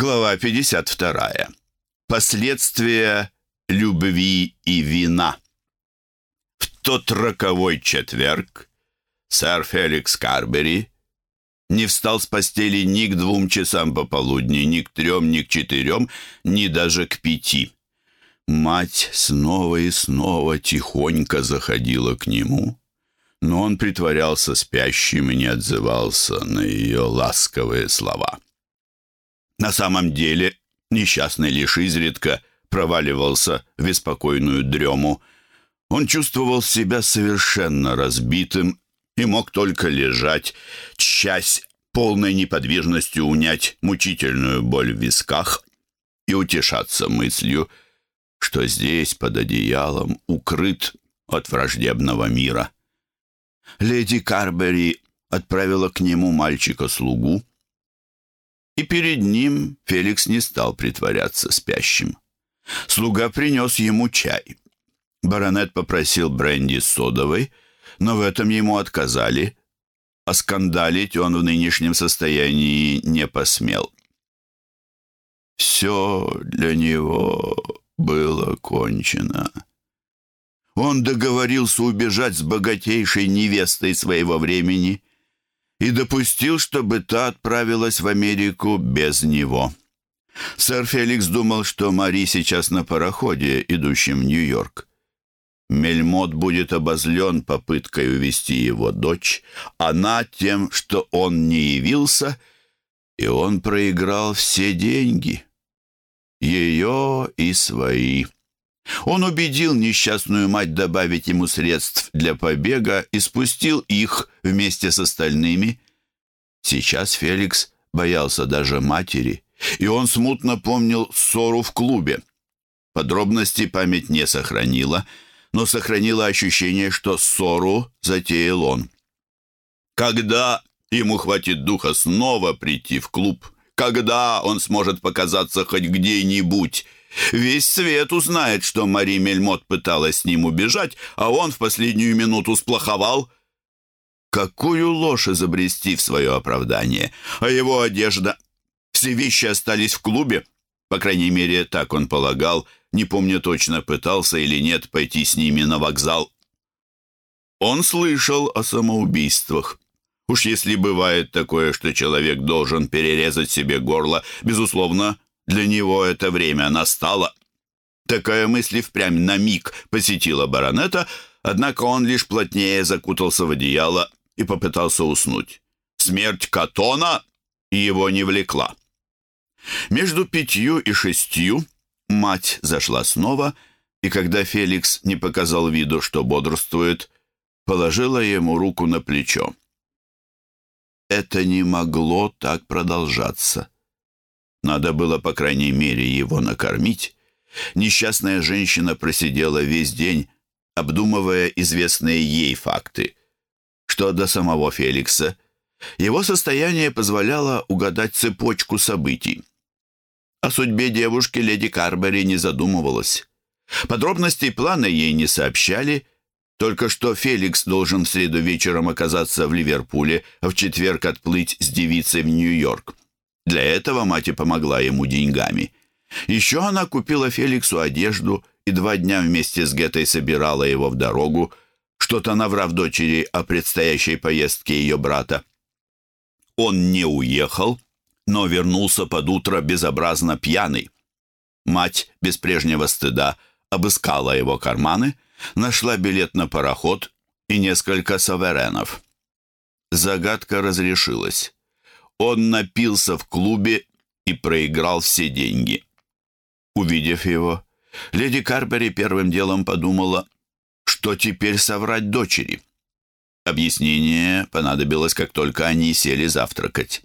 Глава 52. Последствия любви и вина. В тот роковой четверг сэр Феликс Карбери не встал с постели ни к двум часам пополудни, ни к трем, ни к четырем, ни даже к пяти. Мать снова и снова тихонько заходила к нему, но он притворялся спящим и не отзывался на ее ласковые слова. На самом деле несчастный лишь изредка проваливался в беспокойную дрему. Он чувствовал себя совершенно разбитым и мог только лежать, часть полной неподвижностью унять мучительную боль в висках и утешаться мыслью, что здесь, под одеялом, укрыт от враждебного мира. Леди Карбери отправила к нему мальчика-слугу, и перед ним Феликс не стал притворяться спящим. Слуга принес ему чай. Баронет попросил бренди содовой, но в этом ему отказали, а скандалить он в нынешнем состоянии не посмел. Все для него было кончено. Он договорился убежать с богатейшей невестой своего времени и допустил, чтобы та отправилась в Америку без него. Сэр Феликс думал, что Мари сейчас на пароходе, идущем в Нью-Йорк. Мельмот будет обозлен попыткой увести его дочь, она тем, что он не явился, и он проиграл все деньги, ее и свои. Он убедил несчастную мать добавить ему средств для побега и спустил их вместе с остальными. Сейчас Феликс боялся даже матери, и он смутно помнил ссору в клубе. Подробности память не сохранила, но сохранила ощущение, что ссору затеял он. Когда ему хватит духа снова прийти в клуб? Когда он сможет показаться хоть где-нибудь? Весь свет узнает, что Мари Мельмот пыталась с ним убежать, а он в последнюю минуту сплоховал. Какую ложь изобрести в свое оправдание? А его одежда... Все вещи остались в клубе. По крайней мере, так он полагал, не помню точно, пытался или нет пойти с ними на вокзал. Он слышал о самоубийствах. Уж если бывает такое, что человек должен перерезать себе горло, безусловно, для него это время настало. Такая мысль впрямь на миг посетила баронета, однако он лишь плотнее закутался в одеяло и попытался уснуть. Смерть Катона его не влекла. Между пятью и шестью мать зашла снова, и когда Феликс не показал виду, что бодрствует, положила ему руку на плечо. Это не могло так продолжаться. Надо было, по крайней мере, его накормить. Несчастная женщина просидела весь день, обдумывая известные ей факты. Что до самого Феликса, его состояние позволяло угадать цепочку событий. О судьбе девушки леди Карбери не задумывалась. Подробностей плана ей не сообщали, только что Феликс должен в среду вечером оказаться в Ливерпуле, а в четверг отплыть с девицей в Нью-Йорк. Для этого мать и помогла ему деньгами. Еще она купила Феликсу одежду и два дня вместе с Гетой собирала его в дорогу, что-то наврав дочери о предстоящей поездке ее брата. Он не уехал, но вернулся под утро безобразно пьяный. Мать без прежнего стыда обыскала его карманы, нашла билет на пароход и несколько саверенов. Загадка разрешилась. Он напился в клубе и проиграл все деньги. Увидев его, леди Карбери первым делом подумала, что теперь соврать дочери. Объяснение понадобилось, как только они сели завтракать.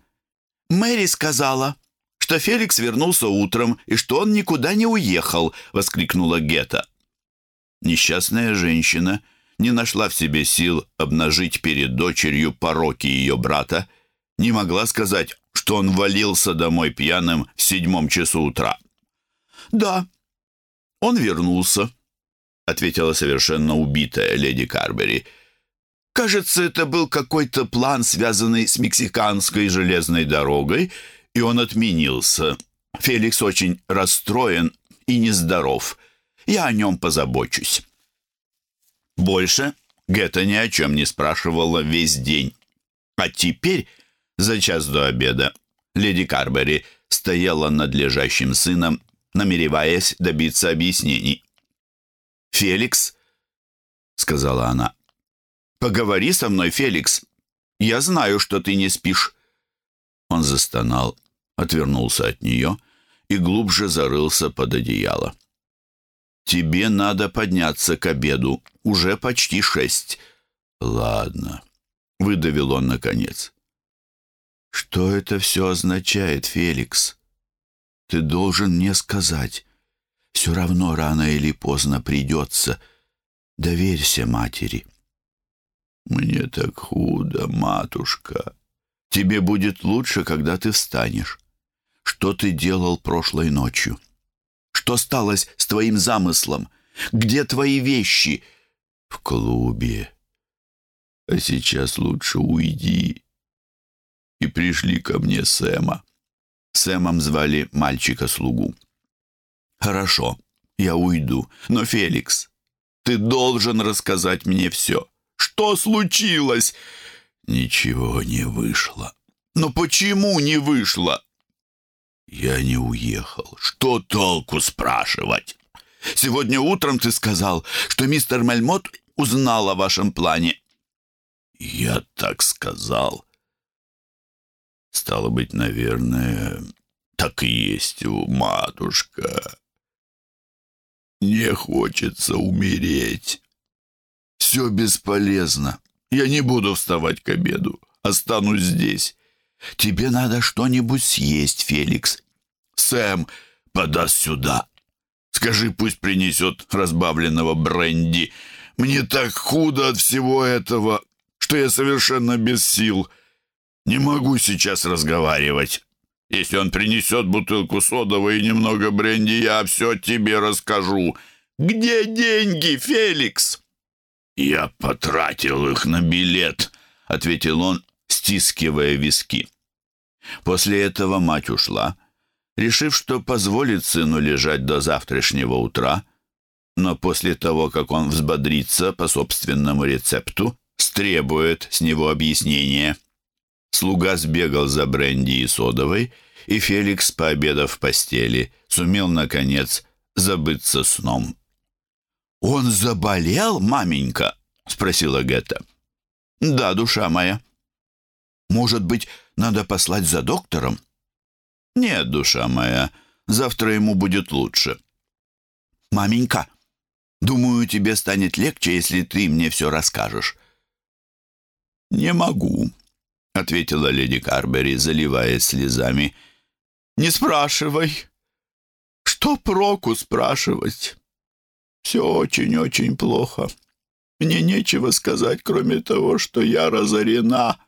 «Мэри сказала, что Феликс вернулся утром и что он никуда не уехал», — воскликнула Гетта. Несчастная женщина не нашла в себе сил обнажить перед дочерью пороки ее брата не могла сказать, что он валился домой пьяным в седьмом часу утра. «Да, он вернулся», — ответила совершенно убитая леди Карбери. «Кажется, это был какой-то план, связанный с мексиканской железной дорогой, и он отменился. Феликс очень расстроен и нездоров. Я о нем позабочусь». Больше Гетта ни о чем не спрашивала весь день. А теперь, за час до обеда, леди Карбери стояла над лежащим сыном, намереваясь добиться объяснений. «Феликс», — сказала она, — «поговори со мной, Феликс. Я знаю, что ты не спишь». Он застонал, отвернулся от нее и глубже зарылся под одеяло. «Тебе надо подняться к обеду. Уже почти шесть». «Ладно», — выдавил он наконец. «Что это все означает, Феликс? Ты должен мне сказать. Все равно рано или поздно придется. Доверься матери». «Мне так худо, матушка. Тебе будет лучше, когда ты встанешь. Что ты делал прошлой ночью?» Что сталось с твоим замыслом? Где твои вещи?» «В клубе. А сейчас лучше уйди. И пришли ко мне Сэма». Сэмом звали мальчика-слугу. «Хорошо, я уйду. Но, Феликс, ты должен рассказать мне все. Что случилось?» «Ничего не вышло». «Но почему не вышло?» «Я не уехал. Что толку спрашивать? Сегодня утром ты сказал, что мистер Мельмот узнал о вашем плане». «Я так сказал». «Стало быть, наверное, так и есть, матушка. Не хочется умереть. Все бесполезно. Я не буду вставать к обеду. Останусь здесь». «Тебе надо что-нибудь съесть, Феликс. Сэм подаст сюда. Скажи, пусть принесет разбавленного бренди. Мне так худо от всего этого, что я совершенно без сил. Не могу сейчас разговаривать. Если он принесет бутылку содового и немного бренди, я все тебе расскажу. Где деньги, Феликс?» «Я потратил их на билет», — ответил он, стискивая виски. После этого мать ушла, решив, что позволит сыну лежать до завтрашнего утра, но после того, как он взбодрится по собственному рецепту, стребует с него объяснения. Слуга сбегал за бренди и содовой, и Феликс, пообедав в постели, сумел, наконец, забыться сном. «Он заболел, маменька?» — спросила Гетта. «Да, душа моя». «Может быть, надо послать за доктором?» «Нет, душа моя, завтра ему будет лучше». «Маменька, думаю, тебе станет легче, если ты мне все расскажешь». «Не могу», — ответила леди Карбери, заливаясь слезами. «Не спрашивай. Что проку спрашивать? Все очень-очень плохо. Мне нечего сказать, кроме того, что я разорена».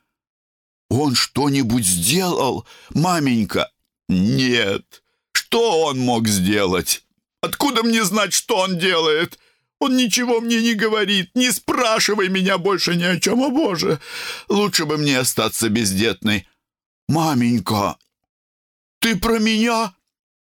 «Он что-нибудь сделал, маменька?» «Нет. Что он мог сделать? Откуда мне знать, что он делает? Он ничего мне не говорит. Не спрашивай меня больше ни о чем, о Боже. Лучше бы мне остаться бездетной». «Маменька, ты про меня?»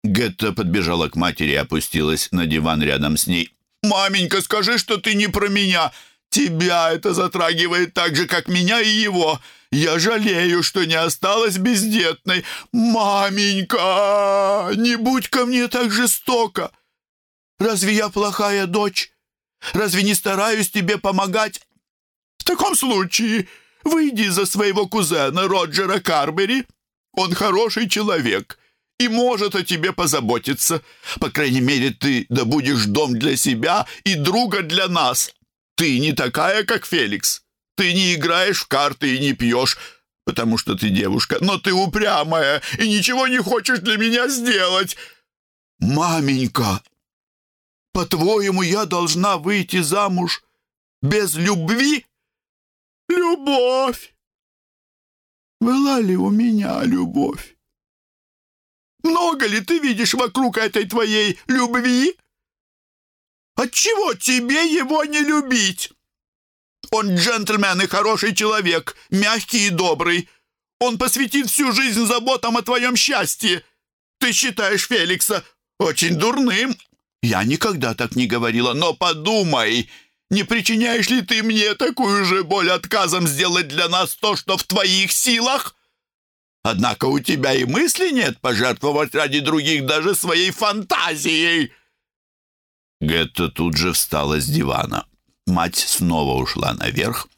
Гетта подбежала к матери и опустилась на диван рядом с ней. «Маменька, скажи, что ты не про меня. Тебя это затрагивает так же, как меня и его. Я жалею, что не осталась бездетной. Маменька, не будь ко мне так жестоко. Разве я плохая дочь? Разве не стараюсь тебе помогать? В таком случае выйди за своего кузена Роджера Карбери. Он хороший человек и может о тебе позаботиться. По крайней мере, ты добудешь дом для себя и друга для нас. Ты не такая, как Феликс. Ты не играешь в карты и не пьешь, потому что ты девушка, но ты упрямая и ничего не хочешь для меня сделать. Маменька, по-твоему, я должна выйти замуж без любви? Любовь! Была ли у меня любовь? Много ли ты видишь вокруг этой твоей любви? Отчего тебе его не любить? Он джентльмен и хороший человек, мягкий и добрый. Он посвятит всю жизнь заботам о твоем счастье. ты считаешь Феликса очень дурным. Я никогда так не говорила, но подумай, не причиняешь ли ты мне такую же боль отказом сделать для нас то, что в твоих силах? Однако у тебя и мысли нет пожертвовать ради других даже своей фантазией». Гетта тут же встала с дивана. Мать снова ушла наверх,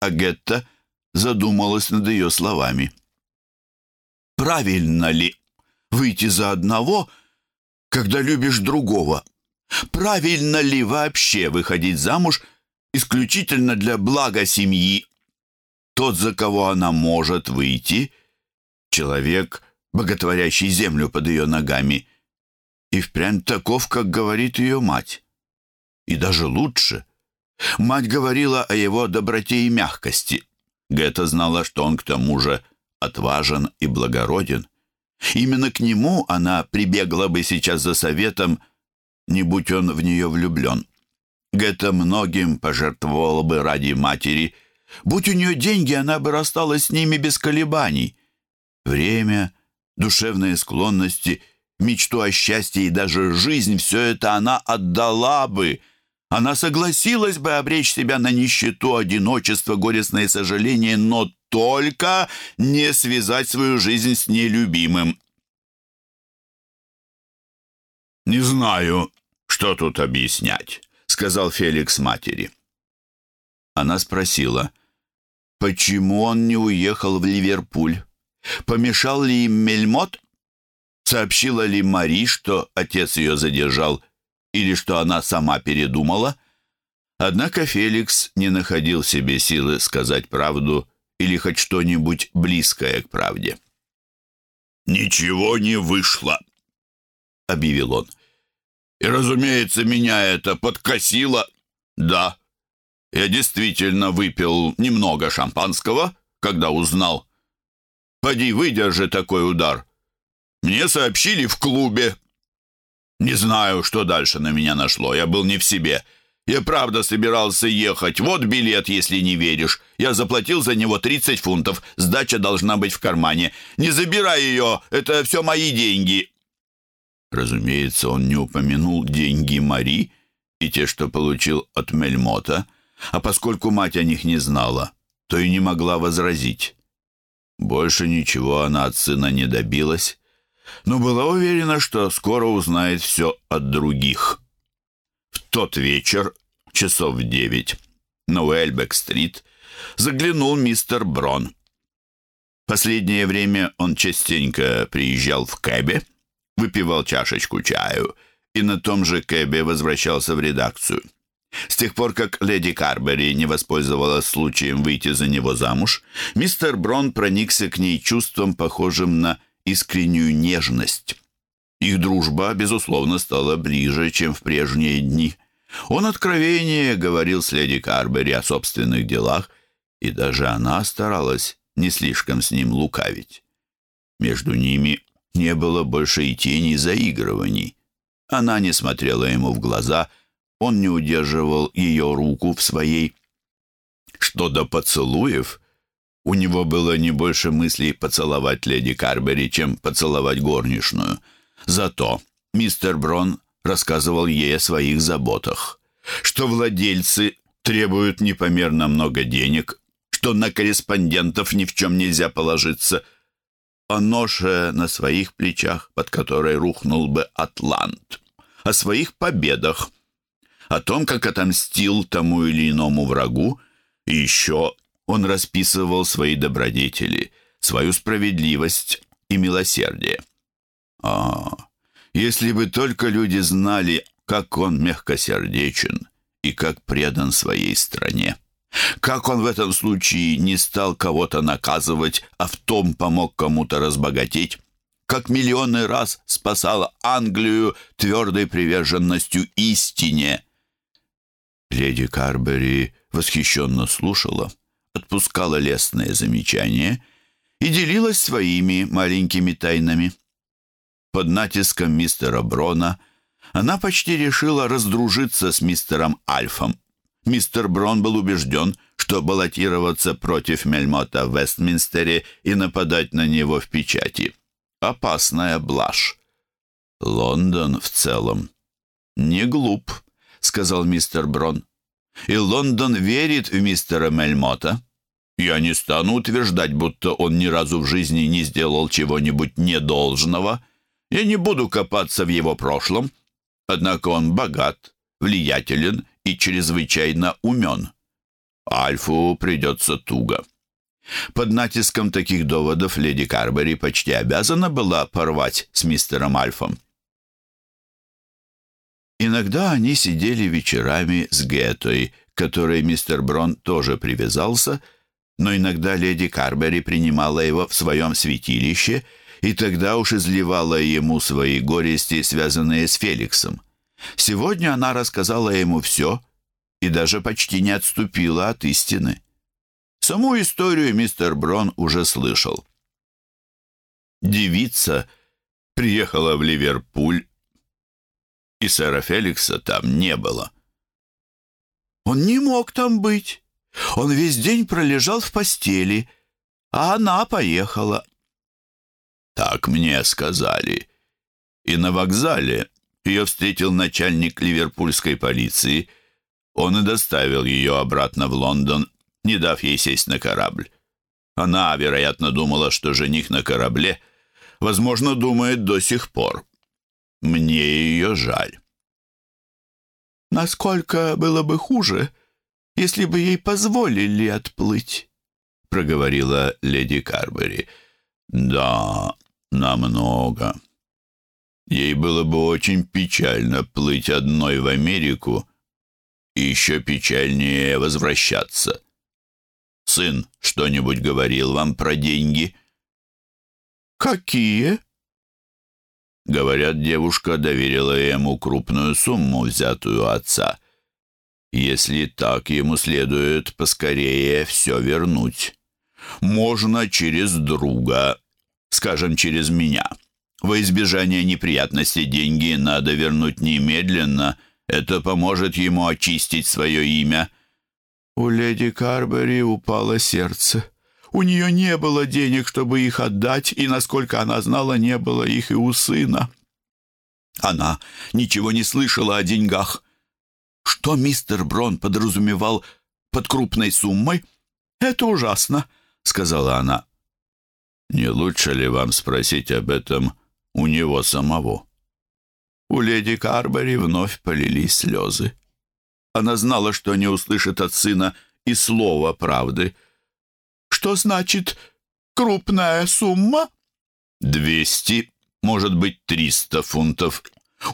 а Гетта задумалась над ее словами. «Правильно ли выйти за одного, когда любишь другого? Правильно ли вообще выходить замуж исключительно для блага семьи? Тот, за кого она может выйти, человек, боготворящий землю под ее ногами, и впрямь таков, как говорит ее мать. И даже лучше. Мать говорила о его доброте и мягкости. Гетта знала, что он к тому же отважен и благороден. Именно к нему она прибегла бы сейчас за советом, не будь он в нее влюблен. Гетта многим пожертвовала бы ради матери. Будь у нее деньги, она бы рассталась с ними без колебаний. Время, душевные склонности, мечту о счастье и даже жизнь — все это она отдала бы. Она согласилась бы обречь себя на нищету, одиночество, горестное сожаление, но только не связать свою жизнь с нелюбимым. «Не знаю, что тут объяснять», — сказал Феликс матери. Она спросила, почему он не уехал в Ливерпуль? Помешал ли им мельмот? Сообщила ли Мари, что отец ее задержал, или что она сама передумала? Однако Феликс не находил себе силы сказать правду или хоть что-нибудь близкое к правде. «Ничего не вышло», — объявил он. «И, разумеется, меня это подкосило. Да, я действительно выпил немного шампанского, когда узнал. Поди, выдержи такой удар. Мне сообщили в клубе. Не знаю, что дальше на меня нашло. Я был не в себе. Я правда собирался ехать. Вот билет, если не веришь. Я заплатил за него 30 фунтов. Сдача должна быть в кармане. Не забирай ее, это все мои деньги». Разумеется, он не упомянул деньги Мари и те, что получил от Мельмота, а поскольку мать о них не знала, то и не могла возразить. Больше ничего она от сына не добилась, но была уверена, что скоро узнает все от других. В тот вечер часов в девять на Уэльбек-стрит заглянул мистер Брон. Последнее время он частенько приезжал в кэбе, выпивал чашечку чаю и на том же кэбе возвращался в редакцию. С тех пор, как леди Карбери не воспользовалась случаем выйти за него замуж, мистер Брон проникся к ней чувством, похожим на искреннюю нежность. Их дружба, безусловно, стала ближе, чем в прежние дни. Он откровение говорил с леди Карбери о собственных делах, и даже она старалась не слишком с ним лукавить. Между ними не было больше и тени заигрываний. Она не смотрела ему в глаза, он не удерживал ее руку в своей. Что до поцелуев, у него было не больше мыслей поцеловать леди Карбери, чем поцеловать горничную. Зато мистер Брон рассказывал ей о своих заботах, что владельцы требуют непомерно много денег, что на корреспондентов ни в чем нельзя положиться, о ноше на своих плечах, под которой рухнул бы Атлант, о своих победах, о том, как отомстил тому или иному врагу, и еще он расписывал свои добродетели, свою справедливость и милосердие. А, если бы только люди знали, как он мягкосердечен и как предан своей стране. Как он в этом случае не стал кого-то наказывать, а в том помог кому-то разбогатеть. Как миллионы раз спасал Англию твердой приверженностью истине. Леди Карбери восхищенно слушала, отпускала лестные замечания и делилась своими маленькими тайнами. Под натиском мистера Брона она почти решила раздружиться с мистером Альфом. Мистер Брон был убежден, что баллотироваться против Мельмота в Вестминстере и нападать на него в печати — опасная блажь. Лондон в целом не глуп, сказал мистер Брон. И Лондон верит в мистера Мельмота. Я не стану утверждать, будто он ни разу в жизни не сделал чего-нибудь недолжного. Я не буду копаться в его прошлом. Однако он богат, влиятелен и чрезвычайно умен. Альфу придется туго. Под натиском таких доводов леди Карбери почти обязана была порвать с мистером Альфом. Иногда они сидели вечерами с Гетой, к которой мистер Брон тоже привязался, но иногда леди Карбери принимала его в своем святилище и тогда уж изливала ему свои горести, связанные с Феликсом. Сегодня она рассказала ему все и даже почти не отступила от истины. Саму историю мистер Брон уже слышал. Девица приехала в Ливерпуль, и сэра Феликса там не было. Он не мог там быть. Он весь день пролежал в постели, а она поехала. Так мне сказали. И на вокзале ее встретил начальник ливерпульской полиции. Он и доставил ее обратно в Лондон, не дав ей сесть на корабль. Она, вероятно, думала, что жених на корабле, возможно, думает до сих пор. Мне ее жаль. Насколько было бы хуже, если бы ей позволили отплыть, проговорила леди Карбери. Да, намного. Ей было бы очень печально плыть одной в Америку и еще печальнее возвращаться. Сын что-нибудь говорил вам про деньги? Какие? Говорят, девушка доверила ему крупную сумму, взятую отца. Если так, ему следует поскорее все вернуть. Можно через друга, скажем, через меня. Во избежание неприятностей деньги надо вернуть немедленно. Это поможет ему очистить свое имя». У леди Карбери упало сердце. У нее не было денег, чтобы их отдать, и, насколько она знала, не было их и у сына. Она ничего не слышала о деньгах. Что мистер Брон подразумевал под крупной суммой? «Это ужасно», — сказала она. «Не лучше ли вам спросить об этом у него самого. У леди Карбери вновь полились слезы. Она знала, что не услышит от сына и слова правды. «Что значит крупная сумма?» «Двести, может быть, триста фунтов».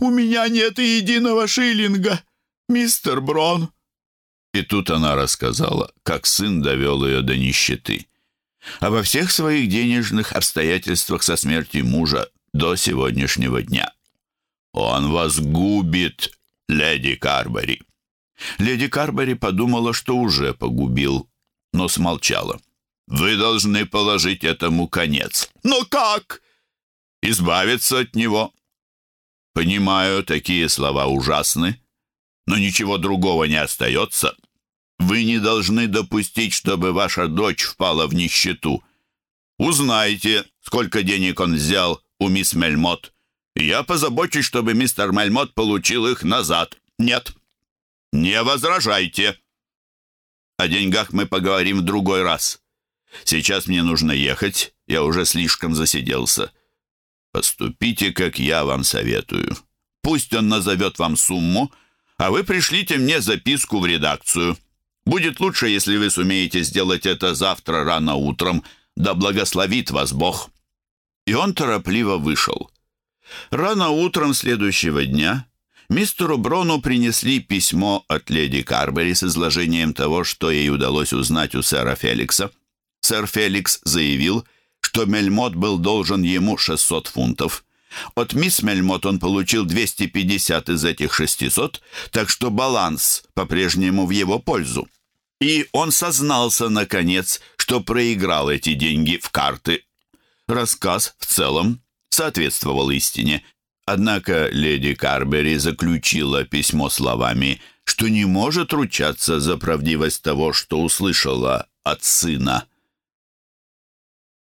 «У меня нет единого шиллинга, мистер Брон». И тут она рассказала, как сын довел ее до нищеты. Обо всех своих денежных обстоятельствах со смертью мужа до сегодняшнего дня. «Он вас губит, леди Карбери». Леди Карбери подумала, что уже погубил, но смолчала. «Вы должны положить этому конец». «Но как?» «Избавиться от него». «Понимаю, такие слова ужасны, но ничего другого не остается. Вы не должны допустить, чтобы ваша дочь впала в нищету. Узнайте, сколько денег он взял у мисс Мельмот. Я позабочусь, чтобы мистер Мельмот получил их назад. Нет. Не возражайте. О деньгах мы поговорим в другой раз. Сейчас мне нужно ехать. Я уже слишком засиделся. Поступите, как я вам советую. Пусть он назовет вам сумму, а вы пришлите мне записку в редакцию. Будет лучше, если вы сумеете сделать это завтра рано утром. Да благословит вас Бог» и он торопливо вышел. Рано утром следующего дня мистеру Брону принесли письмо от леди Карбери с изложением того, что ей удалось узнать у сэра Феликса. Сэр Феликс заявил, что Мельмот был должен ему 600 фунтов. От мисс Мельмот он получил 250 из этих 600, так что баланс по-прежнему в его пользу. И он сознался, наконец, что проиграл эти деньги в карты Рассказ в целом соответствовал истине. Однако леди Карбери заключила письмо словами, что не может ручаться за правдивость того, что услышала от сына.